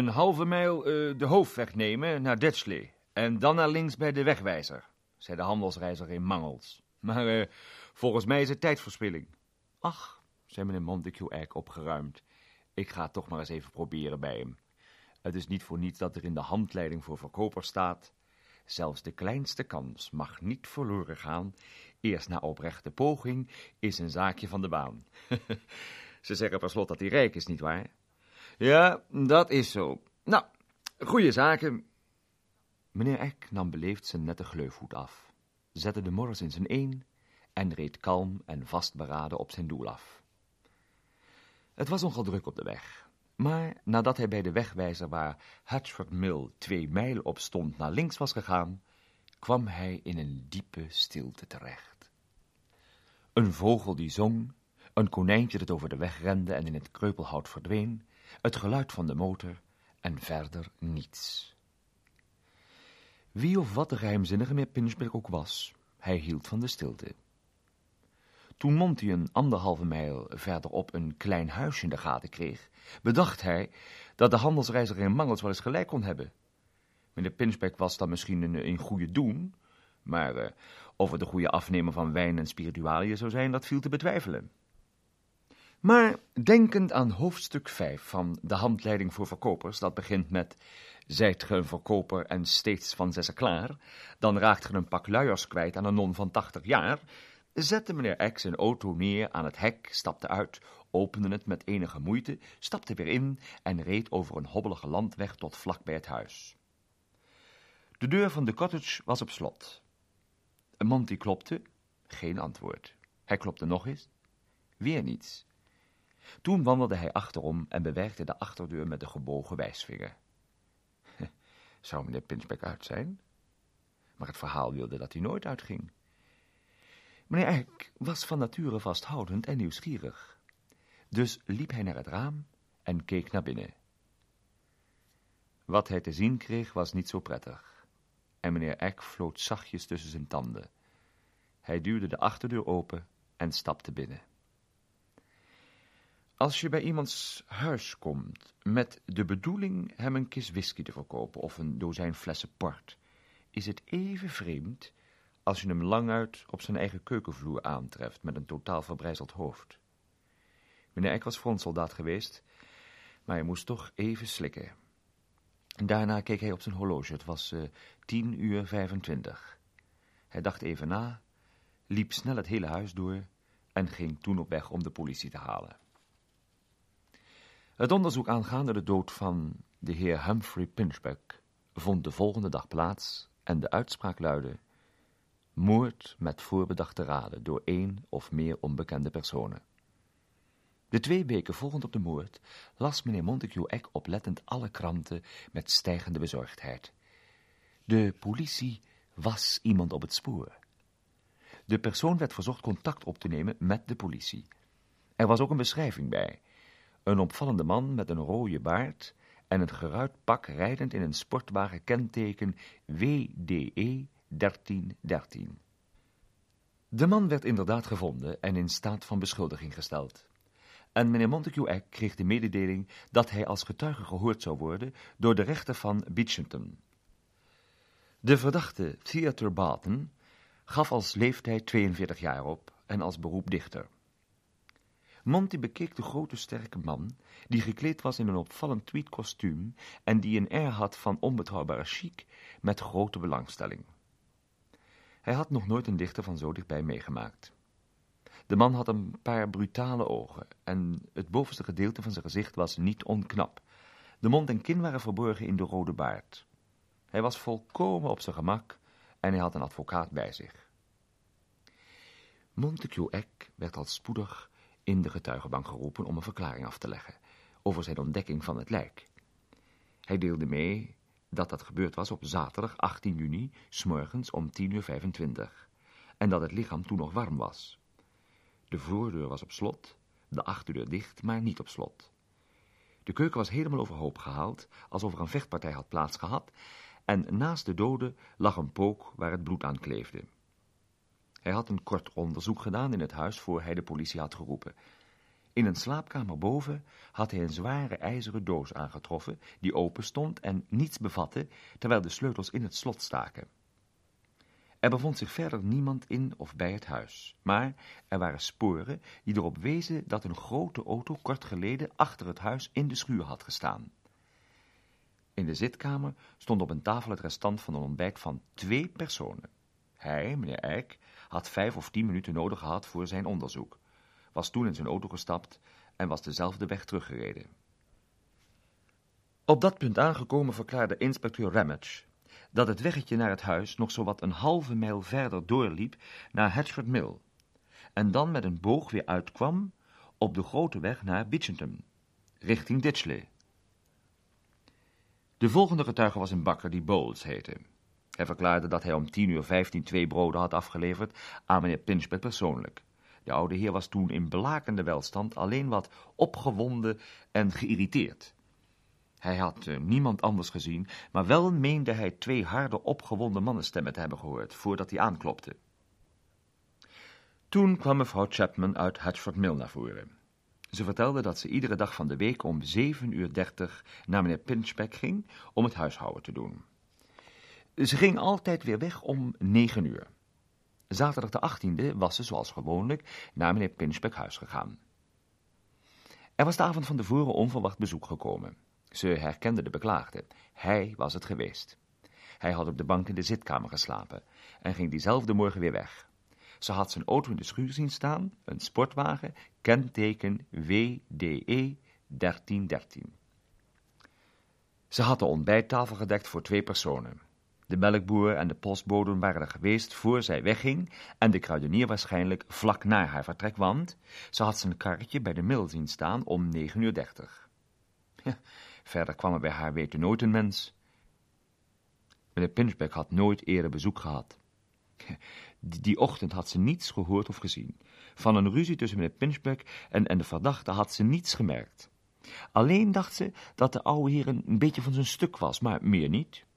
Een halve mijl uh, de hoofdweg nemen naar Ditchley en dan naar links bij de wegwijzer, zei de handelsreiziger in mangels. Maar uh, volgens mij is het tijdverspilling. Ach, zei meneer Montague eigenlijk opgeruimd. Ik ga toch maar eens even proberen bij hem. Het is niet voor niets dat er in de handleiding voor verkopers staat... Zelfs de kleinste kans mag niet verloren gaan. Eerst na oprechte poging is een zaakje van de baan. Ze zeggen per slot dat hij rijk is, nietwaar? Ja, dat is zo. Nou, goede zaken. Meneer Eck nam beleefd zijn nette gleufhoed af, zette de morris in zijn een en reed kalm en vastberaden op zijn doel af. Het was nogal druk op de weg, maar nadat hij bij de wegwijzer waar Hatchford Mill twee mijlen op stond naar links was gegaan, kwam hij in een diepe stilte terecht. Een vogel die zong, een konijntje dat over de weg rende en in het kreupelhout verdween, het geluid van de motor en verder niets. Wie of wat de geheimzinnige meneer Pinchbeck ook was, hij hield van de stilte. Toen Monty een anderhalve mijl verderop een klein huisje in de gaten kreeg, bedacht hij dat de handelsreiziger in Mangels wel eens gelijk kon hebben. Meneer Pinchbeck was dan misschien een, een goede doen, maar uh, of het een goede afnemer van wijn en spiritualiën zou zijn, dat viel te betwijfelen. Maar denkend aan hoofdstuk 5 van de handleiding voor verkopers, dat begint met Zijt ge een verkoper en steeds van zessen klaar, dan raakt ge een pak luiers kwijt aan een non van 80 jaar, zette meneer X zijn auto neer aan het hek, stapte uit, opende het met enige moeite, stapte weer in en reed over een hobbelige landweg tot vlak bij het huis. De deur van de cottage was op slot. Monty klopte, geen antwoord. Hij klopte nog eens, weer niets. Toen wandelde hij achterom en bewerkte de achterdeur met de gebogen wijsvinger. Zou meneer Pinchbeck uit zijn? Maar het verhaal wilde dat hij nooit uitging. Meneer Eck was van nature vasthoudend en nieuwsgierig. Dus liep hij naar het raam en keek naar binnen. Wat hij te zien kreeg was niet zo prettig. En meneer Eck floot zachtjes tussen zijn tanden. Hij duwde de achterdeur open en stapte binnen. Als je bij iemands huis komt met de bedoeling hem een kist whisky te verkopen of een dozijn flessen port, is het even vreemd als je hem languit op zijn eigen keukenvloer aantreft met een totaal verbrijzeld hoofd. Meneer Eck was frontsoldaat geweest, maar hij moest toch even slikken. Daarna keek hij op zijn horloge, het was uh, tien uur vijfentwintig. Hij dacht even na, liep snel het hele huis door en ging toen op weg om de politie te halen. Het onderzoek aangaande de dood van de heer Humphrey Pinchbeck vond de volgende dag plaats en de uitspraak luidde moord met voorbedachte raden door één of meer onbekende personen. De twee weken volgend op de moord las meneer Montague Eck oplettend alle kranten met stijgende bezorgdheid. De politie was iemand op het spoor. De persoon werd verzocht contact op te nemen met de politie. Er was ook een beschrijving bij. Een opvallende man met een rode baard en een geruit pak rijdend in een sportwagen kenteken WDE 1313. De man werd inderdaad gevonden en in staat van beschuldiging gesteld. En meneer Montague Eck kreeg de mededeling dat hij als getuige gehoord zou worden door de rechter van Beechamton. De verdachte Theater Barton gaf als leeftijd 42 jaar op en als beroep dichter. Monty bekeek de grote sterke man, die gekleed was in een opvallend tweed kostuum en die een air had van onbetrouwbare chic, met grote belangstelling. Hij had nog nooit een dichter van zo dichtbij meegemaakt. De man had een paar brutale ogen en het bovenste gedeelte van zijn gezicht was niet onknap. De mond en kin waren verborgen in de rode baard. Hij was volkomen op zijn gemak en hij had een advocaat bij zich. Montague Eck werd al spoedig in de getuigenbank geroepen om een verklaring af te leggen over zijn ontdekking van het lijk. Hij deelde mee dat dat gebeurd was op zaterdag 18 juni, smorgens om 10 uur 25, en dat het lichaam toen nog warm was. De voordeur was op slot, de achterdeur dicht, maar niet op slot. De keuken was helemaal overhoop gehaald, alsof er een vechtpartij had plaatsgehad, en naast de dode lag een pook waar het bloed aan kleefde. Hij had een kort onderzoek gedaan in het huis voor hij de politie had geroepen. In een slaapkamer boven had hij een zware ijzeren doos aangetroffen, die open stond en niets bevatte, terwijl de sleutels in het slot staken. Er bevond zich verder niemand in of bij het huis, maar er waren sporen die erop wezen dat een grote auto kort geleden achter het huis in de schuur had gestaan. In de zitkamer stond op een tafel het restant van een ontbijt van twee personen. Hij, meneer Eijk, had vijf of tien minuten nodig gehad voor zijn onderzoek, was toen in zijn auto gestapt en was dezelfde weg teruggereden. Op dat punt aangekomen verklaarde inspecteur Ramage dat het weggetje naar het huis nog zowat een halve mijl verder doorliep naar Hatchford Mill en dan met een boog weer uitkwam op de grote weg naar Bitchentham, richting Ditchley. De volgende getuige was een bakker die Bowles heette. Hij verklaarde dat hij om tien uur vijftien twee broden had afgeleverd aan meneer Pinchbeck persoonlijk. De oude heer was toen in blakende welstand, alleen wat opgewonden en geïrriteerd. Hij had uh, niemand anders gezien, maar wel meende hij twee harde, opgewonden mannenstemmen te hebben gehoord, voordat hij aanklopte. Toen kwam mevrouw Chapman uit Hatchford Mill naar voren. Ze vertelde dat ze iedere dag van de week om 7 uur 30 naar meneer Pinchbeck ging om het huishouden te doen. Ze ging altijd weer weg om 9 uur. Zaterdag de 18e was ze, zoals gewoonlijk, naar meneer Pinchbeck huis gegaan. Er was de avond van tevoren onverwacht bezoek gekomen. Ze herkende de beklaagde. Hij was het geweest. Hij had op de bank in de zitkamer geslapen en ging diezelfde morgen weer weg. Ze had zijn auto in de schuur zien staan, een sportwagen, kenteken WDE 1313. Ze had de ontbijttafel gedekt voor twee personen. De melkboer en de postbode waren er geweest voor zij wegging en de kruidenier waarschijnlijk vlak na haar vertrek, want ze had zijn karretje bij de mil zien staan om 9 uur 30. Ja, verder kwam er bij haar weten nooit een mens. Meneer Pinchbeck had nooit eerder bezoek gehad. Die, ochtend had ze niets gehoord of gezien. Van een ruzie tussen meneer Pinchbeck en, en de verdachte had ze niets gemerkt. Alleen dacht ze dat de oude heer een beetje van zijn stuk was, maar meer niet.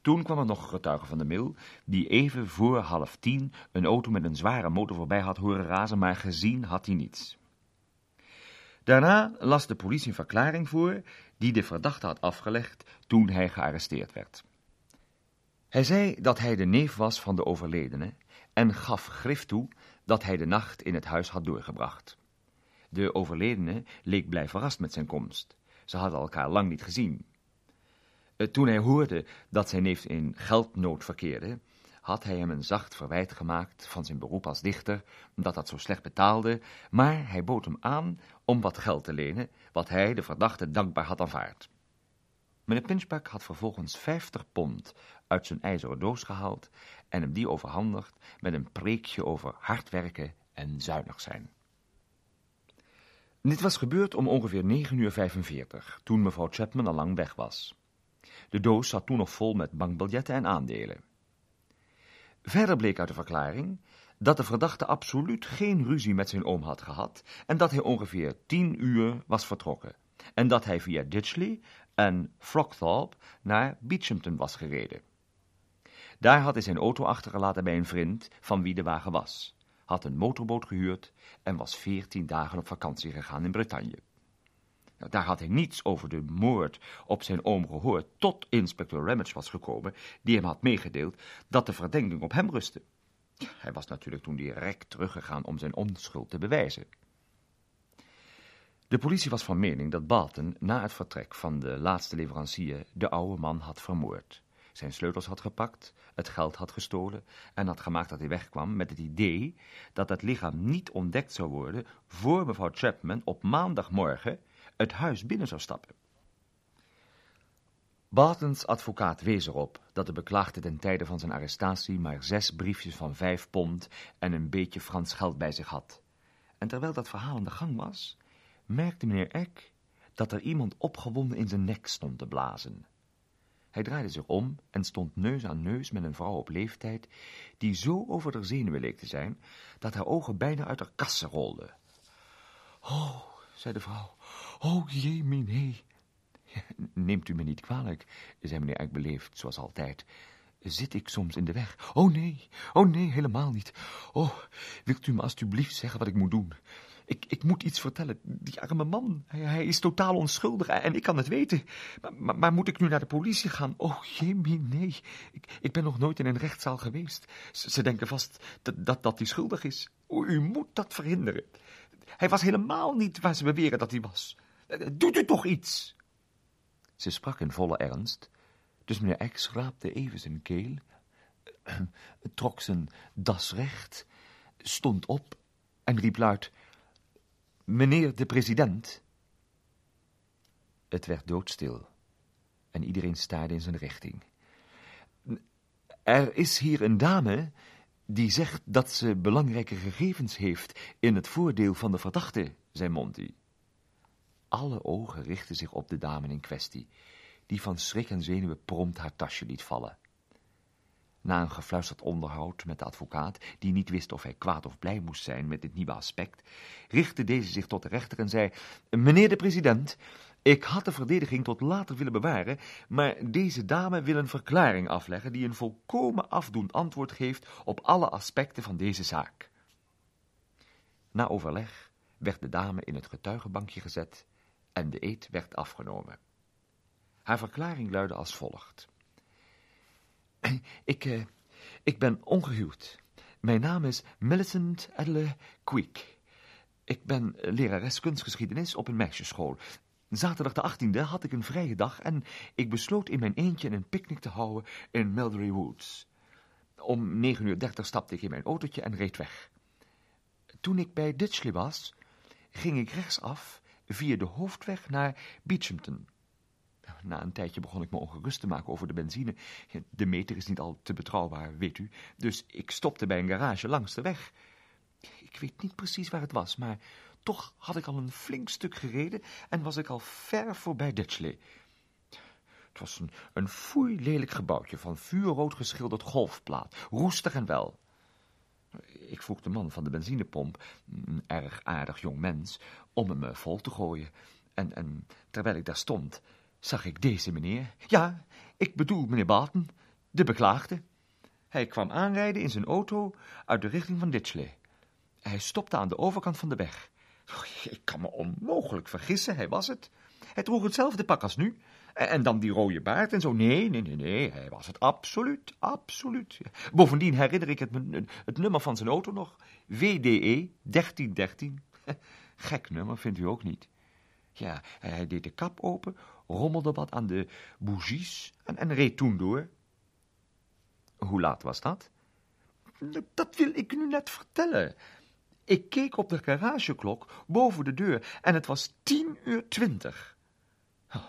Toen kwam er nog een getuige van de mil, die even voor half tien een auto met een zware motor voorbij had horen razen, maar gezien had hij niets. Daarna las de politie een verklaring voor die de verdachte had afgelegd toen hij gearresteerd werd. Hij zei dat hij de neef was van de overledene en gaf grif toe dat hij de nacht in het huis had doorgebracht. De overledene leek blij verrast met zijn komst. Ze hadden elkaar lang niet gezien. Eh, toen hij hoorde dat zijn neef in geldnood verkeerde, had hij hem een zacht verwijt gemaakt van zijn beroep als dichter, dat dat zo slecht betaalde, maar hij bood hem aan om wat geld te lenen, wat hij, de verdachte, dankbaar had aanvaard. Meneer Pinchback had vervolgens vijftig pond uit zijn ijzeren doos gehaald en hem die overhandigd met een preekje over hard werken en zuinig zijn. Dit was gebeurd om ongeveer 9 uur 45, toen mevrouw Chapman al lang weg was. De doos zat toen nog vol met bankbiljetten en aandelen. Verder bleek uit de verklaring dat de verdachte absoluut geen ruzie met zijn oom had gehad en dat hij ongeveer tien uur was vertrokken en dat hij via Ditchley en Frogthorpe naar Beechampton was gereden. Daar had hij zijn auto achtergelaten bij een vriend van wie de wagen was, had een motorboot gehuurd en was veertien dagen op vakantie gegaan in Bretagne. Nou, daar had hij niets over de moord op zijn oom gehoord, tot inspecteur Ramage was gekomen, die hem had meegedeeld dat de verdenking op hem rustte. Hij was natuurlijk toen direct teruggegaan om zijn onschuld te bewijzen. De politie was van mening dat Barton na het vertrek van de laatste leverancier de oude man had vermoord. Zijn sleutels had gepakt, het geld had gestolen en had gemaakt dat hij wegkwam met het idee dat het lichaam niet ontdekt zou worden voor mevrouw Chapman op maandagmorgen het huis binnen zou stappen. Bartons advocaat wees erop dat de beklaagde ten tijde van zijn arrestatie maar zes briefjes van vijf pond en een beetje Frans geld bij zich had. En terwijl dat verhaal aan de gang was, merkte meneer Eck dat er iemand opgewonden in zijn nek stond te blazen. Hij draaide zich om en stond neus aan neus met een vrouw op leeftijd, die zo over de zenuwen leek te zijn, dat haar ogen bijna uit haar kassen rolden. Oh, zei de vrouw, oh jee, nee. Neemt u me niet kwalijk, zei meneer Eck beleefd, zoals altijd. Zit ik soms in de weg? Oh nee, oh nee, helemaal niet. Oh, wilt u me alstublieft zeggen wat ik moet doen? Ik, ik moet iets vertellen. Die arme man, hij, hij is totaal onschuldig en ik kan het weten. Maar, maar, maar, moet ik nu naar de politie gaan? Oh, jemie, nee. Ik, ik ben nog nooit in een rechtszaal geweest. Ze, ze denken vast dat, dat, dat hij schuldig is. U moet dat verhinderen. Hij was helemaal niet waar ze beweren dat hij was. Doet u toch iets? Ze sprak in volle ernst, dus meneer X raapte even zijn keel, trok zijn das recht, stond op en riep luid, Meneer de president. Het werd doodstil en iedereen staarde in zijn richting. Er is hier een dame die zegt dat ze belangrijke gegevens heeft in het voordeel van de verdachte, zei Monty. Alle ogen richtten zich op de dame in kwestie, die van schrik en zenuwen prompt haar tasje liet vallen. Na een gefluisterd onderhoud met de advocaat, die niet wist of hij kwaad of blij moest zijn met dit nieuwe aspect, richtte deze zich tot de rechter en zei, Meneer de president, ik had de verdediging tot later willen bewaren, maar deze dame wil een verklaring afleggen die een volkomen afdoend antwoord geeft op alle aspecten van deze zaak. Na overleg werd de dame in het getuigenbankje gezet en de eed werd afgenomen. Haar verklaring luidde als volgt. Ik, uh, ik ben ongehuwd. Mijn naam is Millicent Adele Quick. Ik ben lerares kunstgeschiedenis op een meisjesschool. Zaterdag de 18e had ik een vrije dag en ik besloot in mijn eentje een picknick te houden in Mulberry Woods. Om 9.30 uur stapte ik in mijn autootje en reed weg. Toen ik bij Ditchley was, ging ik rechtsaf via de hoofdweg naar Beechamton. Na een tijdje begon ik me ongerust te maken over de benzine. De meter is niet al te betrouwbaar, weet u. Dus ik stopte bij een garage langs de weg. Ik weet niet precies waar het was, maar toch had ik al een flink stuk gereden en was ik al ver voorbij Ditchley. Het was een, een foei lelijk gebouwtje van vuurrood geschilderd golfplaat, roestig en wel. Ik vroeg de man van de benzinepomp, een erg aardig jong mens, om hem eh, vol te gooien. En, en terwijl ik daar stond, zag ik deze meneer. Ja, ik bedoel meneer Barton, de beklaagde. Hij kwam aanrijden in zijn auto uit de richting van Ditchley. Hij stopte aan de overkant van de weg. Ik kan me onmogelijk vergissen, hij was het. Hij droeg hetzelfde pak als nu. En dan die rode baard en zo. Nee, nee, nee, nee, hij was het absoluut, absoluut. Bovendien herinner ik het, het nummer van zijn auto nog. WDE 1313. Gek nummer, vindt u ook niet? Ja, hij deed de kap open, rommelde wat aan de bougies en, en reed toen door. Hoe laat was dat? Dat wil ik u net vertellen. Ik keek op de garageklok boven de deur en het was tien uur twintig. Oh,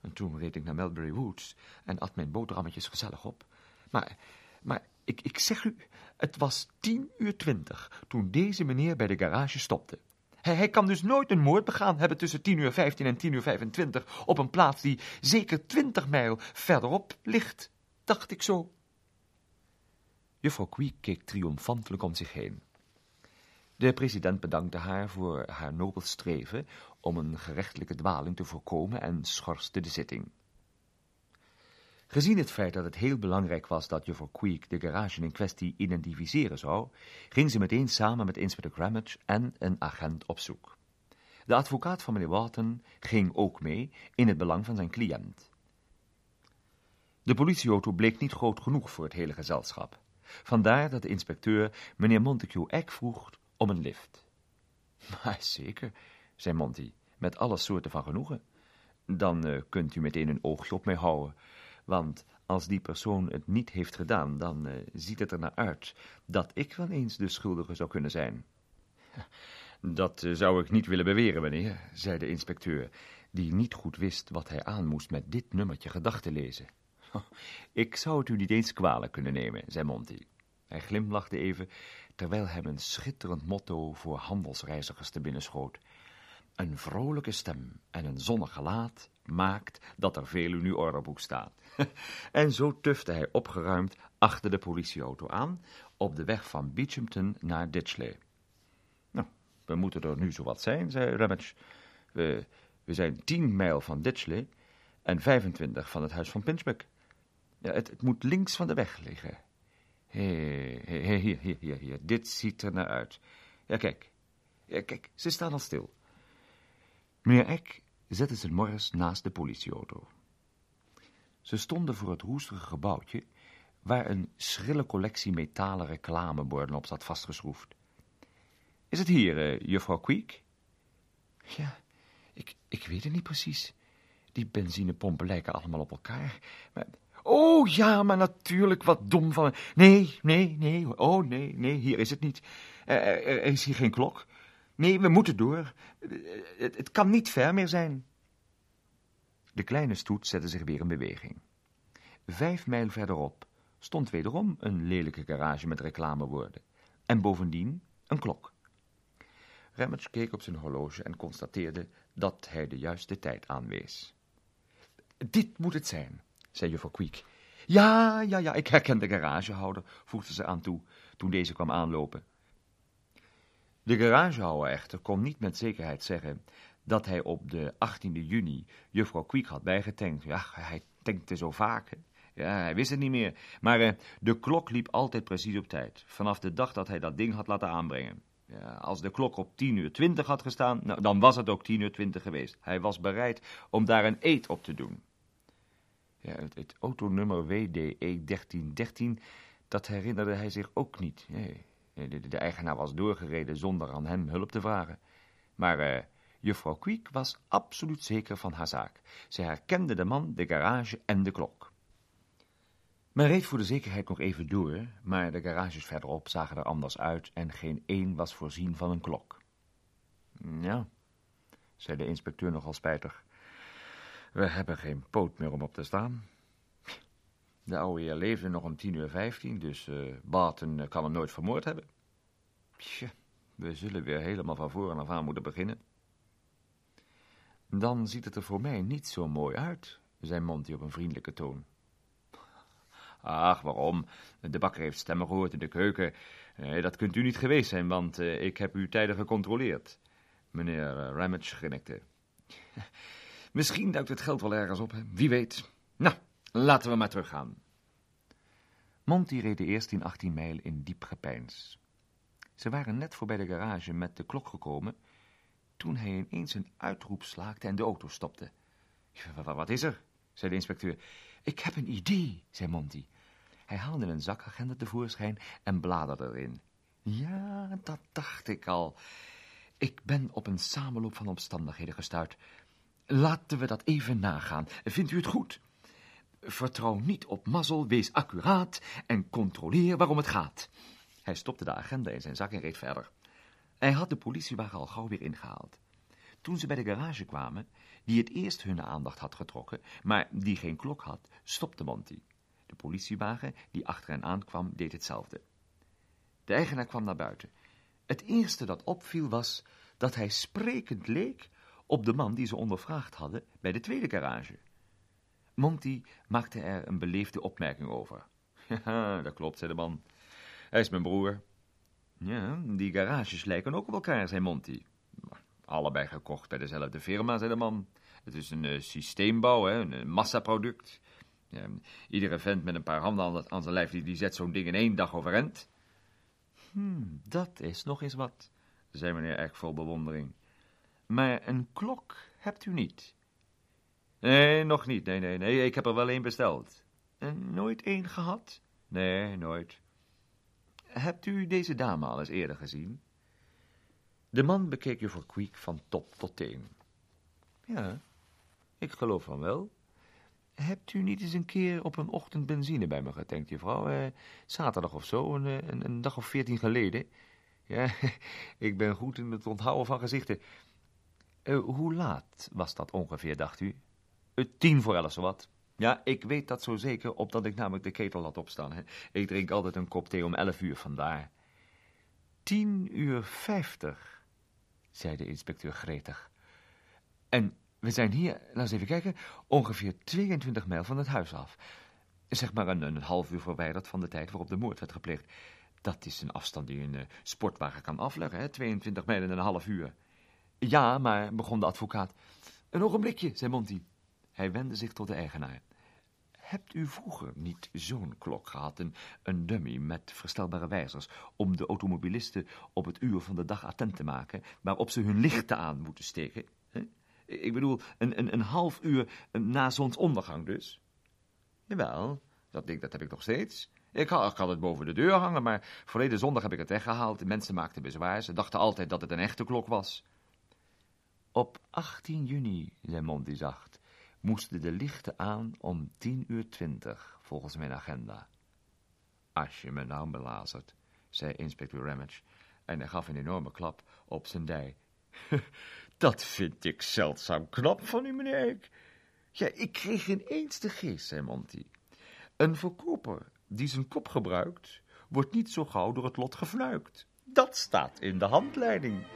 en toen reed ik naar Melbury Woods en at mijn boterhammetjes gezellig op. Maar, maar ik, ik zeg u, het was tien uur twintig toen deze meneer bij de garage stopte. Hij, kan dus nooit een moord begaan hebben tussen tien uur vijftien en tien uur 25 op een plaats die zeker twintig mijl verderop ligt, dacht ik zo. Juffrouw Queek keek triomfantelijk om zich heen. De president bedankte haar voor haar nobel streven om een gerechtelijke dwaling te voorkomen en schorste de zitting. Gezien het feit dat het heel belangrijk was dat juffrouw Queek de garage in kwestie identificeren zou, ging ze meteen samen met inspecteur Grammage en een agent op zoek. De advocaat van meneer Wharton ging ook mee in het belang van zijn cliënt. De politieauto bleek niet groot genoeg voor het hele gezelschap. Vandaar dat de inspecteur meneer Montague Eck vroeg om een lift. Maar zeker, zei Monty, met alle soorten van genoegen. Dan uh, kunt u meteen een oogje op mij houden, want als die persoon het niet heeft gedaan, dan uh, ziet het er naar uit dat ik wel eens de schuldige zou kunnen zijn. Dat uh, zou ik niet willen beweren, meneer, zei de inspecteur, die niet goed wist wat hij aan moest met dit nummertje gedachten lezen. Ik zou het u niet eens kwalijk kunnen nemen, zei Monty. Hij glimlachte even, terwijl hem een schitterend motto voor handelsreizigers te binnen schoot. Een vrolijke stem en een zonnig gelaat maakt dat er veel in uw orderboek staat. en zo tufte hij opgeruimd achter de politieauto aan, op de weg van Beechamton naar Ditchley. Nou, we moeten er nu zowat zijn, zei Ramage. We, we zijn tien mijl van Ditchley en 25 van het huis van Pinchbeck. Ja, het, het moet links van de weg liggen. Hé, hier, hier, hier, hier. Dit ziet er naar uit. Ja, kijk. Ja, kijk, ze staan al stil. Meneer Eck zette zijn morris naast de politieauto. Ze stonden voor het roestige gebouwtje waar een schrille collectie metalen reclameborden op zat vastgeschroefd. Is het hier, uh, juffrouw Queek? Ja, ik, ik weet het niet precies. Die benzinepompen lijken allemaal op elkaar. Maar... Oh, ja, maar natuurlijk, wat dom van... Nee, nee, nee, oh, nee, nee, hier is het niet. Er, er is hier geen klok. Nee, we moeten door. Het, het kan niet ver meer zijn. De kleine stoet zette zich weer in beweging. Vijf mijl verderop stond wederom een lelijke garage met reclamewoorden. En bovendien een klok. Remmers keek op zijn horloge en constateerde dat hij de juiste tijd aanwees. Dit moet het zijn, zei juffrouw Queek. Ja, ja, ja, ik herken de garagehouder, voegde ze aan toe, toen deze kwam aanlopen. De garagehouder echter kon niet met zekerheid zeggen dat hij op de 18e juni juffrouw Queek had bijgetankt. Ja, hij tankte zo vaak. Ja, hij wist het niet meer. Maar uh, de klok liep altijd precies op tijd. Vanaf de dag dat hij dat ding had laten aanbrengen. Ja, als de klok op 10 uur 20 had gestaan, nou, dan was het ook 10 uur 20 geweest. Hij was bereid om daar een eet op te doen. Ja, het, het autonummer WDE 1313, dat herinnerde hij zich ook niet. De, eigenaar was doorgereden zonder aan hem hulp te vragen. Maar uh, juffrouw Queek was absoluut zeker van haar zaak. Ze herkende de man, de garage en de klok. Men reed voor de zekerheid nog even door, maar de garages verderop zagen er anders uit en geen één was voorzien van een klok. Ja, zei de inspecteur nogal spijtig. We hebben geen poot meer om op te staan. De oude heer leefde nog om tien uur vijftien, dus uh, Barton kan hem nooit vermoord hebben. Tja, we zullen weer helemaal van voren af aan moeten beginnen. Dan ziet het er voor mij niet zo mooi uit, zei Monty op een vriendelijke toon. Ach, waarom? De bakker heeft stemmen gehoord in de keuken. Eh, dat kunt u niet geweest zijn, want eh, ik heb u tijdig gecontroleerd. Meneer Ramage grinnikte. Misschien duikt het geld wel ergens op, hè? wie weet. Nou, laten we maar teruggaan. Monty reed de eerst in 18 mijl in diep gepeins. Ze waren net voorbij de garage met de klok gekomen, toen hij ineens een uitroep slaakte en de auto stopte. Wat is er? zei de inspecteur. Ik heb een idee, zei Monty. Hij haalde een zakagenda tevoorschijn en bladerde erin. Ja, dat dacht ik al. Ik ben op een samenloop van omstandigheden gestuurd. Laten we dat even nagaan. Vindt u het goed? Vertrouw niet op mazzel, wees accuraat en controleer waarom het gaat. Hij stopte de agenda in zijn zak en reed verder. Hij had de politiewagen al gauw weer ingehaald. Toen ze bij de garage kwamen, die het eerst hun aandacht had getrokken, maar die geen klok had, stopte Monty. De politiewagen die achter hen aankwam, deed hetzelfde. De eigenaar kwam naar buiten. Het eerste dat opviel was dat hij sprekend leek op de man die ze ondervraagd hadden bij de tweede garage. Monty maakte er een beleefde opmerking over. Ja, dat klopt, zei de man. Hij is mijn broer. Ja, die garages lijken ook op elkaar, zei Monty. Allebei gekocht bij dezelfde firma, zei de man. Het is een uh, systeembouw, een massaproduct. Ja, iedere vent met een paar handen aan zijn lijf, die, zet zo'n ding in één dag overeind. Hmm, dat is nog eens wat, zei meneer Eck vol bewondering. Maar een klok hebt u niet? Nee, nog niet, nee, nee, nee, ik heb er wel een besteld. En nooit één gehad? Nee, nooit. Hebt u deze dame al eens eerder gezien? De man bekeek juffrouw Queek van top tot teen. Ja, ik geloof van wel. Hebt u niet eens een keer op een ochtend benzine bij me getankt, juffrouw? Eh, zaterdag of zo, een, eh, een, een, dag of veertien geleden. Ja, ik ben goed in het onthouden van gezichten. Uh, hoe laat was dat ongeveer, dacht u? Uh, tien voor elf, zowat. Ja, ik weet dat zo zeker, opdat ik namelijk de ketel had opstaan. Hè. Ik drink altijd een kop thee om elf uur vandaar. Tien uur vijftig, zei de inspecteur gretig. En we zijn hier, laten eens even kijken, ongeveer 22 mijl van het huis af. Zeg maar een, een half uur verwijderd van de tijd waarop de moord werd gepleegd. Dat is een afstand die een uh, sportwagen kan afleggen, hè? 22 mijl in een half uur. Ja, maar, begon de advocaat. Een ogenblikje, zei Monty. Hij wendde zich tot de eigenaar. Hebt u vroeger niet zo'n klok gehad, een, dummy met verstelbare wijzers, om de automobilisten op het uur van de dag attent te maken, waarop ze hun lichten aan moeten steken? Ik bedoel, een, een, een half uur na zonsondergang dus. Jawel, dat ding dat heb ik nog steeds. Ik had, ik had het boven de deur hangen, maar verleden zondag heb ik het weggehaald. De mensen maakten bezwaar. Ze dachten altijd dat het een echte klok was. Op 18 juni, zei Monty zacht, moesten de lichten aan om 10 uur 20, volgens mijn agenda. Als je me nou belazert, zei inspecteur Ramage, en hij gaf een enorme klap op zijn dij. Dat vind ik zeldzaam knap van u, meneer Ja, ik kreeg ineens de geest, zei Monty. Een verkoper die zijn kop gebruikt, wordt niet zo gauw door het lot gefnuikt. Dat staat in de handleiding.